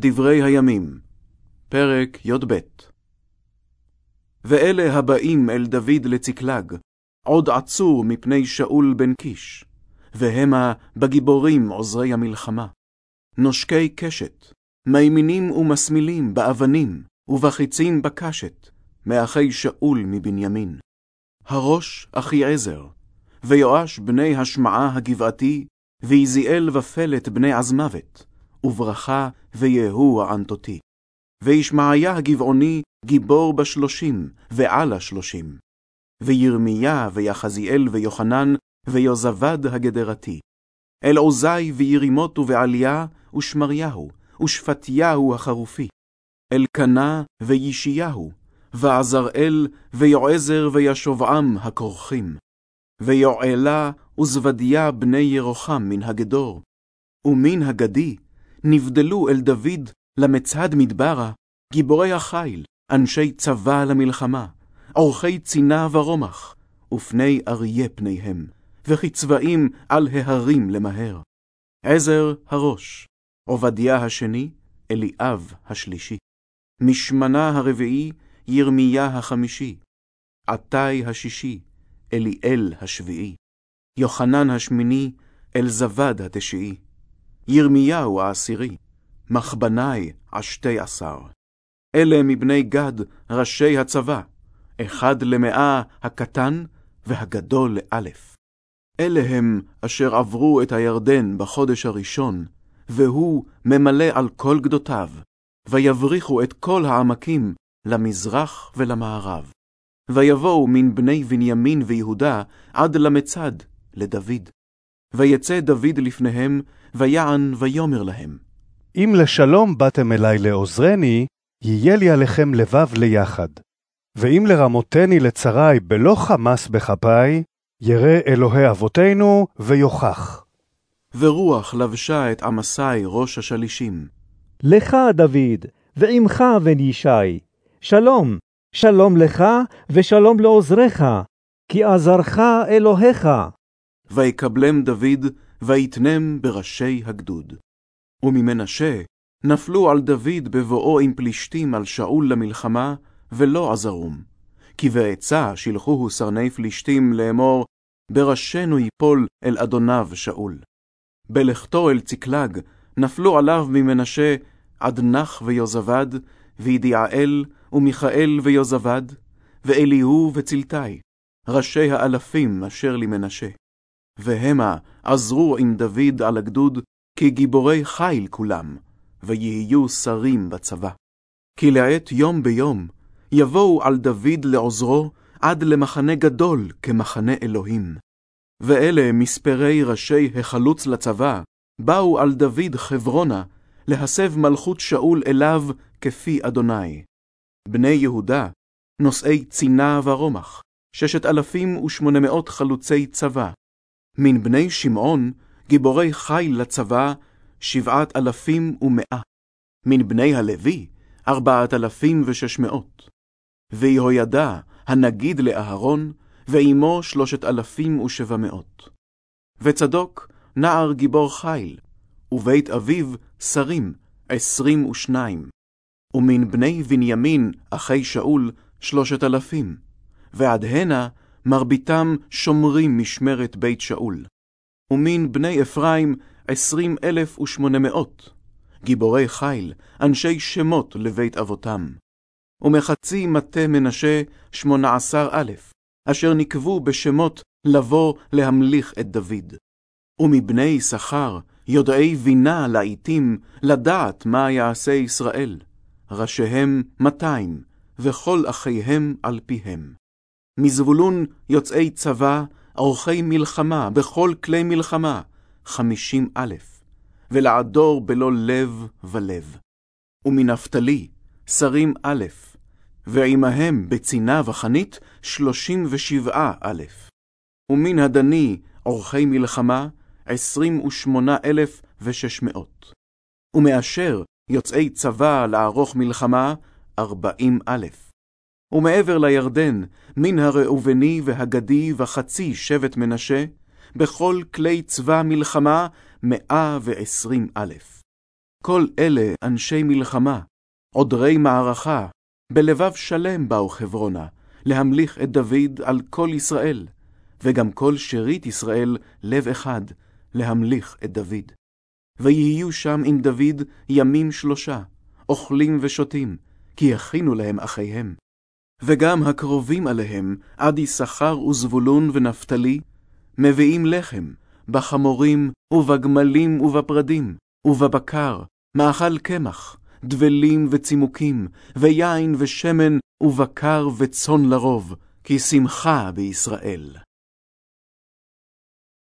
דברי הימים, פרק י"ב ואלה הבאים אל דוד לצקלג, עוד עצור מפני שאול בן קיש, והמה בגיבורים עוזרי המלחמה. נושקי קשת, מימינים ומסמילים באבנים, ובחיצים בקשת, מאחי שאול מבנימין. הראש אחיעזר, ויואש בני השמעה הגבעתי, ויזיאל ופלט בני עזמוות, וברכה ויהוא הענתותי. וישמעיה הגבעוני גיבור בשלושים, ועל השלושים. וירמיה ויחזיאל ויוחנן, ויוזבד הגדרתי. אלעוזי וירימות ובעליה, ושמריהו, ושפטיהו החרופי. אלקנה וישיהו, ועזראל, ויועזר וישובעם הכורכים. ויועלה וזבדיה בני ירוחם מן הגדור. ומן הגדי נבדלו אל דוד למצד מדברה, גיבורי החיל, אנשי צבא למלחמה, עורכי צינה ורומח, ופני אריה פניהם, וכצבעים על ההרים למהר. עזר הראש, עובדיה השני, אליאב השלישי. משמנה הרביעי, ירמיה החמישי. עתי השישי, אליאל השביעי. יוחנן השמיני, אלזבד התשיעי. ירמיהו העשירי, מחבני השתי עשר. אלה מבני גד ראשי הצבא, אחד למאה הקטן והגדול לאלף. אלה הם אשר עברו את הירדן בחודש הראשון, והוא ממלא על כל גדותיו, ויבריחו את כל העמקים למזרח ולמערב. ויבואו מן בני בנימין ויהודה עד למצד, לדוד. ויצא דוד לפניהם, ויען ויאמר להם. אם לשלום באתם אלי לעוזרני, יהיה לי עליכם לבב ליחד. ואם לרמותני לצרי בלא חמס בכפי, ירא אלוהי אבותינו ויוכח. ורוח לבשה את עמסי ראש השלישים. לך, דוד, ועמך בן ישי, שלום, שלום לך ושלום לעוזריך, כי עזרך אלוהיך. ויקבלם דוד, ויתנם בראשי הגדוד. וממנשה נפלו על דוד בבואו עם פלישתים על שאול למלחמה, ולא עזרום. כי בעצה שלחוהו סרני פלישתים לאמור, בראשנו יפול אל אדוניו שאול. בלכתו אל צקלג, נפלו עליו ממנשה עדנח ויוזבד, וידיעאל, ומיכאל ויוזבד, ואליהו וצלתי, ראשי האלפים אשר למנשה. והמה עזרו עם דוד על הגדוד, כגיבורי חיל כולם, ויהיו שרים בצבא. כי לעת יום ביום יבואו על דוד לעוזרו עד למחנה גדול כמחנה אלוהים. ואלה מספרי ראשי החלוץ לצבא, באו על דוד חברונה, להסב מלכות שאול אליו כפי אדוני. בני יהודה, נושאי צינה ורומח, ששת אלפים ושמונה מאות חלוצי צבא. מן בני שמעון, גיבורי חיל לצבא, שבעת אלפים ומאה. מן בני הלוי, ארבעת אלפים ושש מאות. ויהוידע, הנגיד לאהרון, ועמו שלושת אלפים ושבע מאות. וצדוק, נער גיבור חיל, ובית אביו, שרים, עשרים ושניים. ומן בני בנימין, אחי שאול, שלושת אלפים. ועד הנה, מרביתם שומרים משמרת בית שאול. ומן בני אפרים, עשרים אלף ושמונה מאות. גיבורי חיל, אנשי שמות לבית אבותם. ומחצי מטה מנשה, שמונה עשר אלף, אשר נקבו בשמות לבוא להמליך את דוד. ומבני יששכר, יודעי בינה לעתים, לדעת מה יעשה ישראל. ראשיהם מאתיים, וכל אחיהם על פיהם. מזבולון יוצאי צבא, עורכי מלחמה, בכל כלי מלחמה, חמישים אלף, ולעדור בלא לב ולב. ומנפתלי, שרים א', ועמהם בצינה וחנית, שלושים ושבעה אלף. ומן הדני, עורכי מלחמה, עשרים ושמונה אלף ושש מאות. ומאשר יוצאי צבא לערוך מלחמה, ארבעים א'. ומעבר לירדן, מן הראובני והגדי וחצי שבט מנשה, בכל כלי צבא מלחמה, מאה ועשרים א'. כל אלה אנשי מלחמה, עודרי מערכה, בלבב שלם באו חברונה, להמליך את דוד על כל ישראל, וגם כל שארית ישראל לב אחד, להמליך את דוד. ויהיו שם עם דוד ימים שלושה, אוכלים ושותים, כי הכינו להם אחיהם. וגם הקרובים עליהם, עד יששכר וזבולון ונפתלי, מביאים לחם, בחמורים ובגמלים ובפרדים, ובבקר, מאכל קמח, דבלים וצימוקים, ויין ושמן, ובקר וצאן לרוב, כי שמחה בישראל.